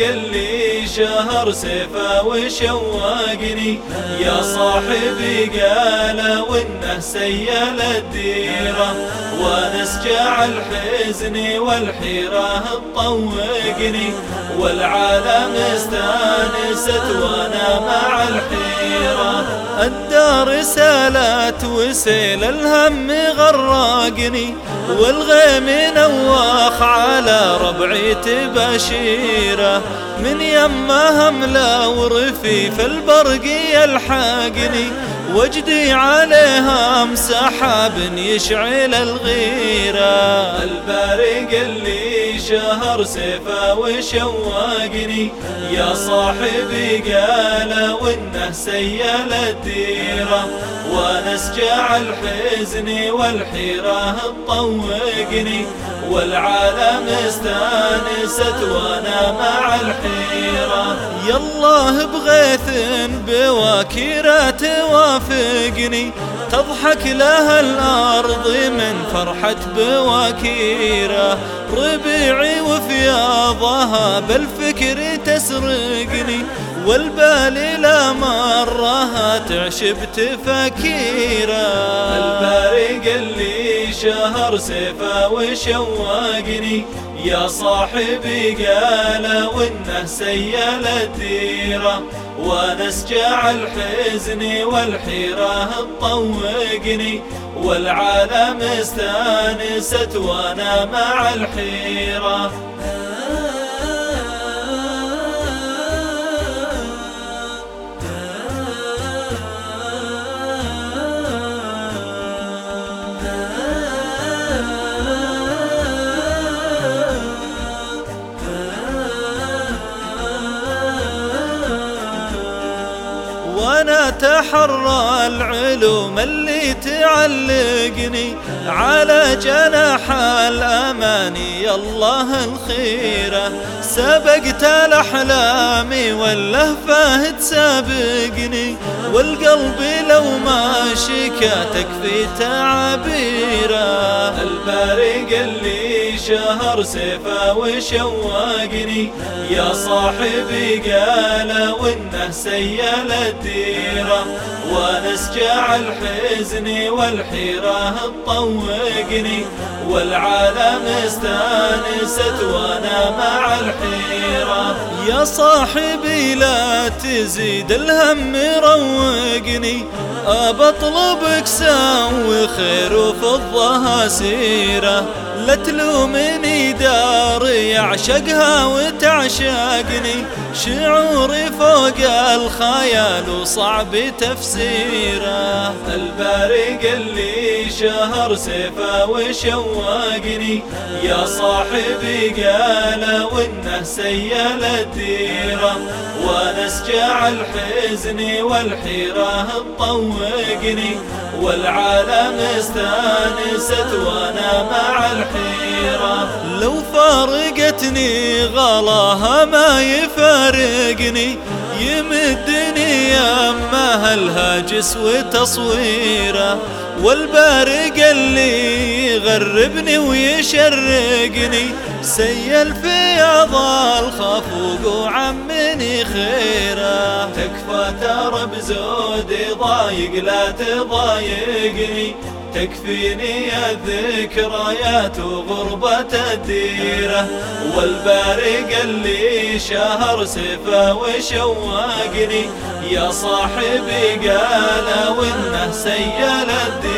اللي شهر سيفه وشواقني. يا صاحبي قال وإنه سيل الديرة. ونسجع الحزن والحيرة تطوقني والعالم استانست وأنا مع الحيرة. الدار سالت وسيل الهم غرقني والغيم نواخ على ربعي تبشيره من يمه هملا ورفيف البرق يلحقني وجدي عليها مسحاب يشعل الغيرة. البارق اللي شهر سيفه وشواقني. يا صاحبي قال وإنه سيل الديرة. ونسجع الحزن والحيرة تطوقني. والعالم استانست وأنا مع الحيرة يالله بغيث بواكيرة توافقني. تضحك لها الأرض من فرحة بواكيرة. ربيعي وفياضها بالفكر تسرقني. والبال لا مرها تعشب تفكيرة البارق اللي شهر سيفه وشواقني يا صاحبي قال وإنه سيل الديرة ونسجع الحزن والحيرة تطوقني والعالم استانست وأنا مع الحيرة. وأنا اتحرى العلوم اللي تعلقني على جناح الاماني الله الخيره سبقت الاحلام واللهفة تسابقني والقلب لو ما شكا تكفي تعابيره البارق اللي شهر سيفه وشواقني. يا صاحبي قال وانه سيل الديره. ونسجع الحزن والحيره تطوقني. والعالم استانست وأنا مع الحيره. يا صاحبي لا تزيد الهم روقني. أبطلبك سوي خير وفضها سيرة. لا تلومني دار يعشقها وتعشقني. شعوري فوق الخيال وصعب تفسيره. البارق اللي شهر سيفه وشواقني يا صاحبي قال وإنه سيل الديره. ونسجع الحزن والحيره تطوقني. والعالم استانست وأنا مع الحيرة. لو فارقتني غلاها ما يفارقني. يمدني يمها الهاجس وتصويره. والبارق اللي يغربني ويشرقني. سيل في عضال خفوق وعمني خيره. تكفى ترى بزودي ضايق لا تضايقني تكفيني الذكريات وغربة الديرة والبارق اللي شهر سفا وشواقني يا صاحبي قال وإنه سيل الديرة.